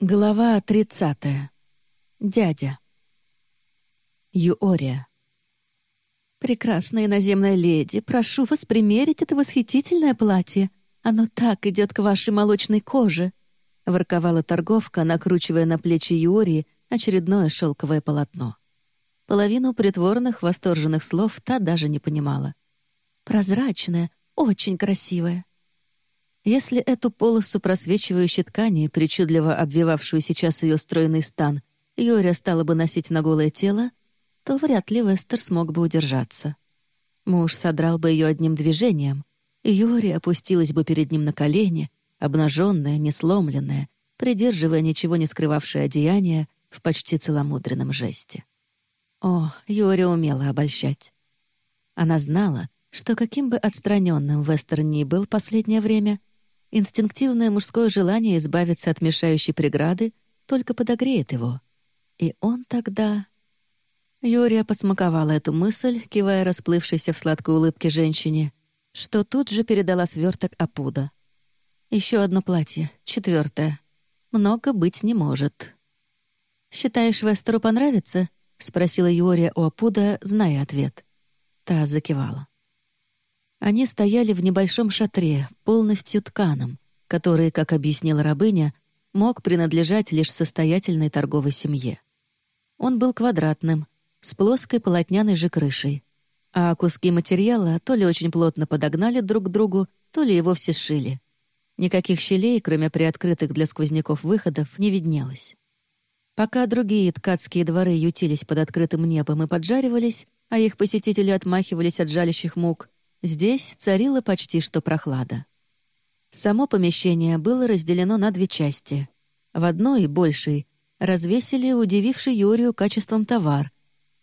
Глава 30. Дядя. Юория. «Прекрасная наземная леди, прошу вас примерить это восхитительное платье. Оно так идет к вашей молочной коже», — ворковала торговка, накручивая на плечи Юории очередное шелковое полотно. Половину притворных восторженных слов та даже не понимала. «Прозрачная, очень красивая. Если эту полосу просвечивающей ткани, причудливо обвивавшую сейчас ее стройный стан, Юрия стала бы носить на голое тело, то вряд ли Вестер смог бы удержаться. Муж содрал бы ее одним движением, и Юрия опустилась бы перед ним на колени, обнаженная, несломленная, придерживая ничего не скрывавшее одеяние в почти целомудренном жесте. О, Юрия умела обольщать. Она знала, что каким бы отстраненным Вестер ни был последнее время, Инстинктивное мужское желание избавиться от мешающей преграды только подогреет его. И он тогда... Юрия посмаковала эту мысль, кивая расплывшейся в сладкой улыбке женщине, что тут же передала сверток Апуда. Еще одно платье, четвертое. Много быть не может. «Считаешь, Вестеру понравится?» — спросила Юрия у Апуда, зная ответ. Та закивала. Они стояли в небольшом шатре, полностью тканом, который, как объяснила рабыня, мог принадлежать лишь состоятельной торговой семье. Он был квадратным, с плоской полотняной же крышей, а куски материала то ли очень плотно подогнали друг к другу, то ли и вовсе сшили. Никаких щелей, кроме приоткрытых для сквозняков выходов, не виднелось. Пока другие ткацкие дворы ютились под открытым небом и поджаривались, а их посетители отмахивались от жалящих мук, Здесь царила почти что прохлада. Само помещение было разделено на две части. В одной, большей, развесили удививший Юрию качеством товар.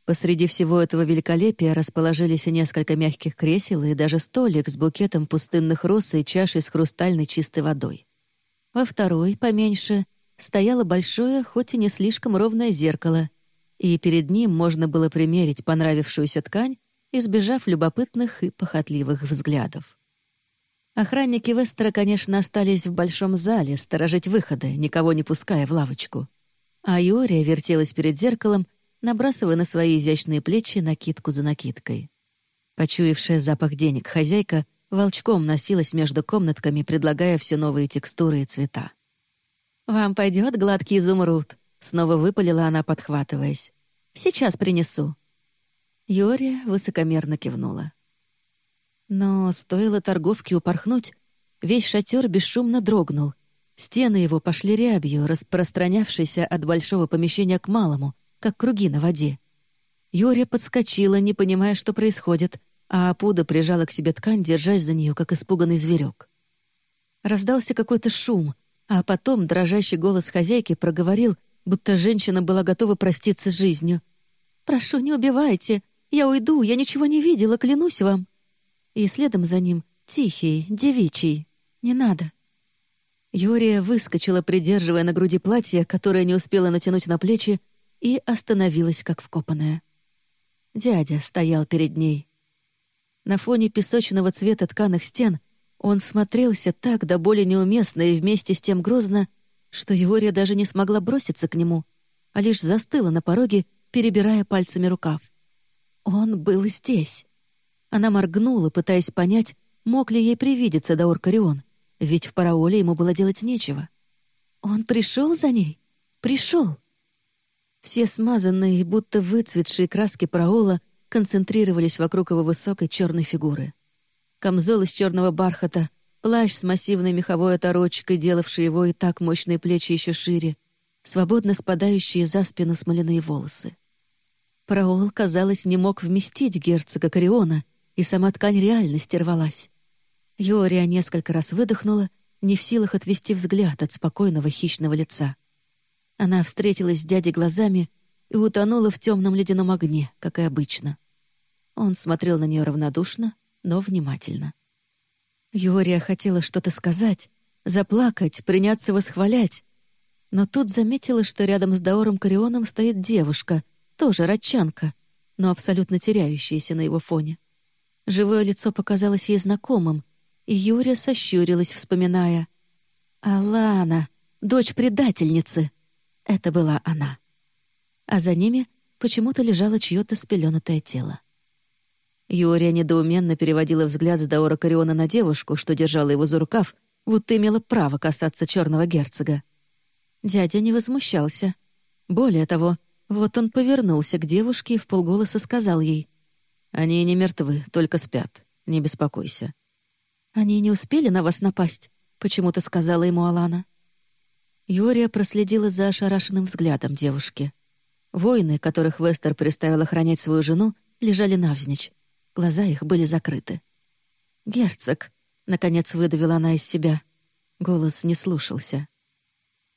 Посреди всего этого великолепия расположились несколько мягких кресел и даже столик с букетом пустынных роз и чашей с хрустальной чистой водой. Во второй, поменьше, стояло большое, хоть и не слишком ровное зеркало, и перед ним можно было примерить понравившуюся ткань избежав любопытных и похотливых взглядов. Охранники Вестера, конечно, остались в большом зале сторожить выходы, никого не пуская в лавочку. А Юрия вертелась перед зеркалом, набрасывая на свои изящные плечи накидку за накидкой. Почуявшая запах денег хозяйка волчком носилась между комнатками, предлагая все новые текстуры и цвета. «Вам пойдет гладкий изумруд», — снова выпалила она, подхватываясь. «Сейчас принесу». Юрия высокомерно кивнула. Но стоило торговке упорхнуть, весь шатер бесшумно дрогнул. Стены его пошли рябью, распространявшейся от большого помещения к малому, как круги на воде. Юрия подскочила, не понимая, что происходит, а Апуда прижала к себе ткань, держась за нее, как испуганный зверек. Раздался какой-то шум, а потом дрожащий голос хозяйки проговорил, будто женщина была готова проститься с жизнью. «Прошу, не убивайте. Я уйду, я ничего не видела, клянусь вам». И следом за ним тихий, девичий. «Не надо». Юрия выскочила, придерживая на груди платье, которое не успела натянуть на плечи, и остановилась, как вкопанная. Дядя стоял перед ней. На фоне песочного цвета тканых стен он смотрелся так до боли неуместно и вместе с тем грозно, что Юрия даже не смогла броситься к нему, а лишь застыла на пороге, перебирая пальцами рукав. Он был здесь. Она моргнула, пытаясь понять, мог ли ей привидеться Даор Карион, ведь в параоле ему было делать нечего. Он пришел за ней? Пришел. Все смазанные, будто выцветшие краски параола концентрировались вокруг его высокой черной фигуры. Камзол из черного бархата, плащ с массивной меховой оторочкой, делавший его и так мощные плечи еще шире, свободно спадающие за спину смоляные волосы. Праол, казалось, не мог вместить герцога Кориона, и сама ткань реальности рвалась. Юрия несколько раз выдохнула, не в силах отвести взгляд от спокойного хищного лица. Она встретилась с дядей глазами и утонула в темном ледяном огне, как и обычно. Он смотрел на нее равнодушно, но внимательно. Юрия хотела что-то сказать, заплакать, приняться восхвалять, но тут заметила, что рядом с Даором Корионом стоит девушка — тоже ратчанка, но абсолютно теряющаяся на его фоне. Живое лицо показалось ей знакомым, и Юрия сощурилась, вспоминая. «Алана! дочь предательницы. Это была она. А за ними почему-то лежало чье-то спеленутое тело. Юрия недоуменно переводила взгляд с Даора Кариона на девушку, что держала его за рукав, будто имела право касаться черного герцога. Дядя не возмущался. Более того, вот он повернулся к девушке и в полголоса сказал ей. «Они не мертвы, только спят. Не беспокойся». «Они не успели на вас напасть?» — почему-то сказала ему Алана. Юрия проследила за ошарашенным взглядом девушки. Воины, которых Вестер приставил охранять свою жену, лежали навзничь. Глаза их были закрыты. «Герцог», — наконец выдавила она из себя. Голос не слушался.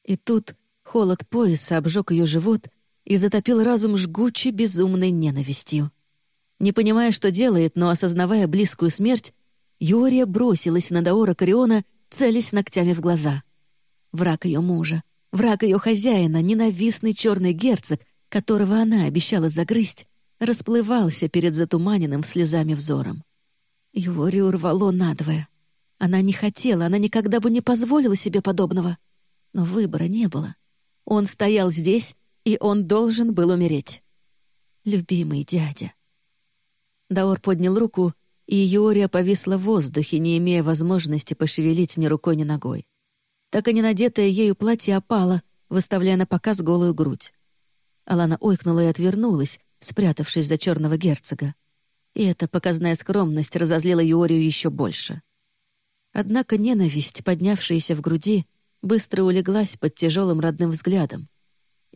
И тут холод пояса обжег ее живот и затопил разум жгучей безумной ненавистью. Не понимая, что делает, но осознавая близкую смерть, Юрия бросилась на Даора Кариона, целясь ногтями в глаза. Враг ее мужа, враг ее хозяина, ненавистный черный герцог, которого она обещала загрызть, расплывался перед затуманенным слезами взором. Юрию рвало надвое. Она не хотела, она никогда бы не позволила себе подобного. Но выбора не было. Он стоял здесь, и он должен был умереть. Любимый дядя. Даор поднял руку, и Юрия повисла в воздухе, не имея возможности пошевелить ни рукой, ни ногой. Так и не надетое ею платье опало, выставляя на показ голую грудь. Алана ойкнула и отвернулась, спрятавшись за черного герцога. И эта показная скромность разозлила Юорию еще больше. Однако ненависть, поднявшаяся в груди, быстро улеглась под тяжелым родным взглядом.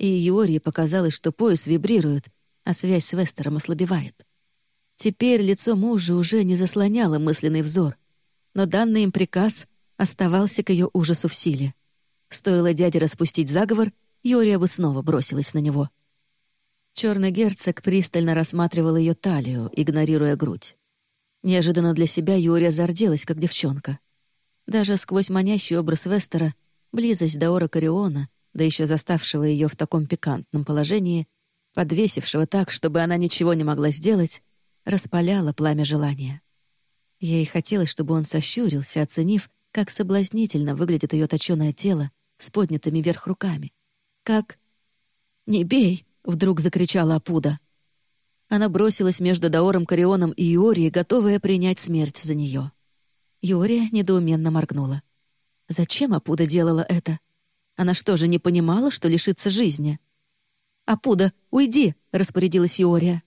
И Юории показалось, что пояс вибрирует, а связь с Вестером ослабевает. Теперь лицо мужа уже не заслоняло мысленный взор, но данный им приказ оставался к ее ужасу в силе. Стоило дяде распустить заговор, Юрия бы снова бросилась на него — Черный герцог пристально рассматривал ее талию, игнорируя грудь. Неожиданно для себя Юрия зарделась, как девчонка. Даже сквозь манящий образ Вестера, близость Даора Кариона, да еще заставшего ее в таком пикантном положении, подвесившего так, чтобы она ничего не могла сделать, распаляла пламя желания. Ей хотелось, чтобы он сощурился, оценив, как соблазнительно выглядит ее точёное тело с поднятыми вверх руками. Как... «Не бей!» — вдруг закричала Апуда. Она бросилась между Даором Карионом и Иорией, готовая принять смерть за нее. Иория недоуменно моргнула. Зачем Апуда делала это? Она что же не понимала, что лишится жизни? «Апуда, уйди!» — распорядилась Иория.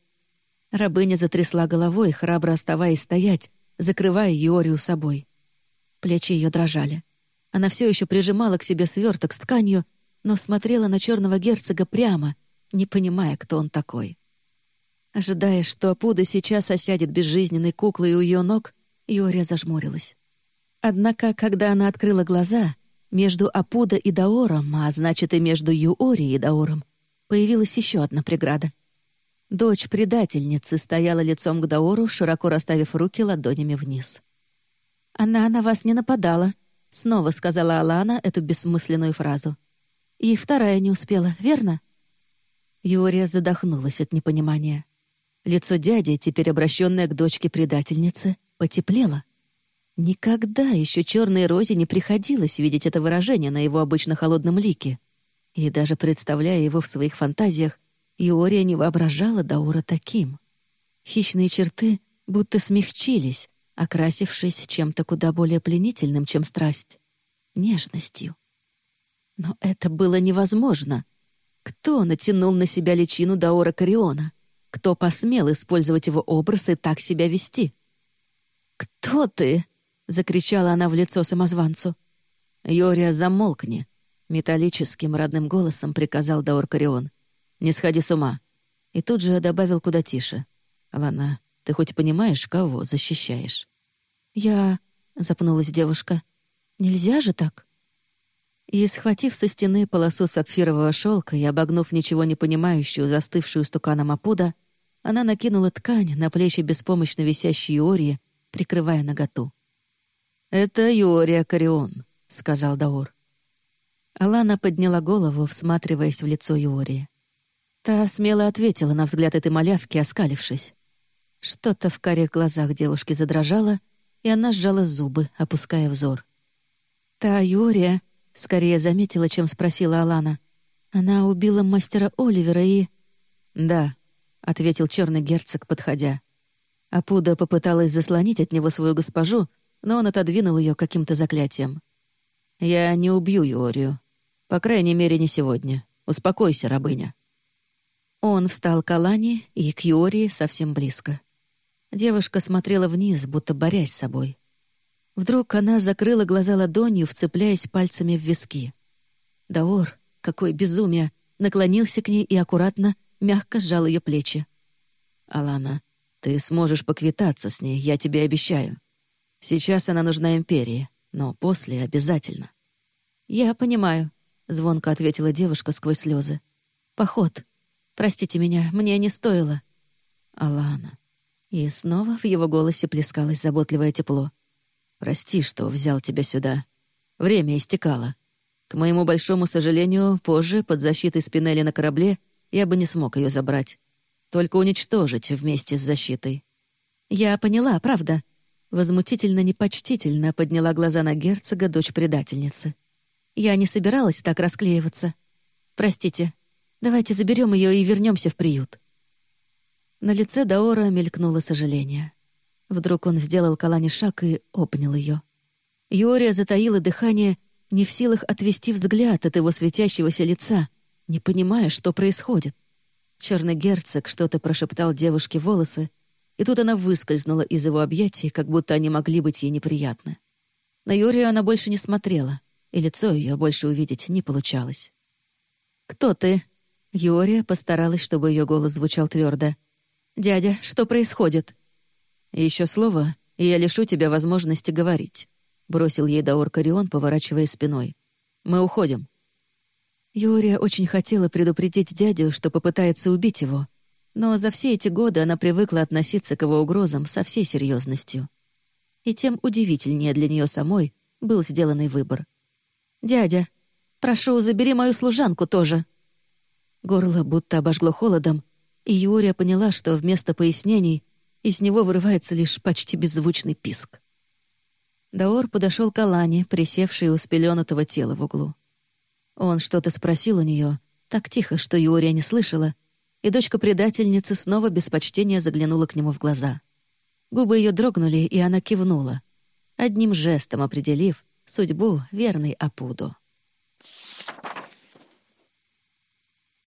Рабыня затрясла головой, храбро оставаясь стоять, закрывая Иорию собой. Плечи ее дрожали. Она все еще прижимала к себе сверток с тканью, но смотрела на черного герцога прямо, не понимая, кто он такой. Ожидая, что Апуда сейчас осядет безжизненной куклой у ее ног, Иория зажмурилась. Однако, когда она открыла глаза, между Апуда и Даором, а значит и между Юори и Даором, появилась еще одна преграда. Дочь предательницы стояла лицом к Даору, широко расставив руки ладонями вниз. «Она на вас не нападала», — снова сказала Алана эту бессмысленную фразу. «И вторая не успела, верно?» Юрия задохнулась от непонимания. Лицо дяди, теперь обращенное к дочке предательницы, потеплело. Никогда еще черной Розе не приходилось видеть это выражение на его обычно холодном лике. И даже представляя его в своих фантазиях, Иория не воображала Даура таким. Хищные черты будто смягчились, окрасившись чем-то куда более пленительным, чем страсть — нежностью. Но это было невозможно — кто натянул на себя личину Даора Кариона? Кто посмел использовать его образ и так себя вести? «Кто ты?» — закричала она в лицо самозванцу. «Йория, замолкни!» — металлическим родным голосом приказал Даор Карион. «Не сходи с ума!» И тут же добавил куда тише. «Лана, ты хоть понимаешь, кого защищаешь?» «Я...» — запнулась девушка. «Нельзя же так?» И, схватив со стены полосу сапфирового шелка и обогнув ничего не понимающую, застывшую стуканом опуда, она накинула ткань на плечи беспомощно висящей Иории, прикрывая наготу. «Это Иория Карион», — сказал Даур. Алана подняла голову, всматриваясь в лицо Иории. Та смело ответила на взгляд этой малявки, оскалившись. Что-то в карих глазах девушки задрожало, и она сжала зубы, опуская взор. «Та Иория Скорее заметила, чем спросила Алана. Она убила мастера Оливера и... «Да», — ответил черный герцог, подходя. Апуда попыталась заслонить от него свою госпожу, но он отодвинул ее каким-то заклятием. «Я не убью Юорию. По крайней мере, не сегодня. Успокойся, рабыня». Он встал к Алане и к Юории совсем близко. Девушка смотрела вниз, будто борясь с собой. Вдруг она закрыла глаза ладонью, вцепляясь пальцами в виски. Даор, какое безумие, наклонился к ней и аккуратно, мягко сжал ее плечи. «Алана, ты сможешь поквитаться с ней, я тебе обещаю. Сейчас она нужна Империи, но после обязательно». «Я понимаю», — звонко ответила девушка сквозь слезы. «Поход. Простите меня, мне не стоило». «Алана». И снова в его голосе плескалось заботливое тепло. Прости, что взял тебя сюда. Время истекало. К моему большому сожалению, позже, под защитой Спинелли на корабле, я бы не смог ее забрать. Только уничтожить вместе с защитой. Я поняла, правда. Возмутительно непочтительно подняла глаза на герцога, дочь предательницы. Я не собиралась так расклеиваться. Простите. Давайте заберем ее и вернемся в приют. На лице Даора мелькнуло сожаление. Вдруг он сделал Калане шаг и обнял ее. Юрия затаила дыхание, не в силах отвести взгляд от его светящегося лица, не понимая, что происходит. Черный герцог что-то прошептал девушке волосы, и тут она выскользнула из его объятий, как будто они могли быть ей неприятны. На Юрию она больше не смотрела, и лицо ее больше увидеть не получалось. «Кто ты?» Юрия постаралась, чтобы ее голос звучал твердо. «Дядя, что происходит?» Еще слово, и я лишу тебя возможности говорить», — бросил ей Даор Карион, поворачивая спиной. «Мы уходим». Юрия очень хотела предупредить дядю, что попытается убить его, но за все эти годы она привыкла относиться к его угрозам со всей серьезностью. И тем удивительнее для нее самой был сделанный выбор. «Дядя, прошу, забери мою служанку тоже». Горло будто обожгло холодом, и Юрия поняла, что вместо пояснений из него вырывается лишь почти беззвучный писк. Даор подошел к Алане, присевшей у спеленутого тела в углу. Он что-то спросил у нее, так тихо, что Юрия не слышала, и дочка предательницы снова без почтения заглянула к нему в глаза. Губы ее дрогнули, и она кивнула, одним жестом определив судьбу верной Апуду.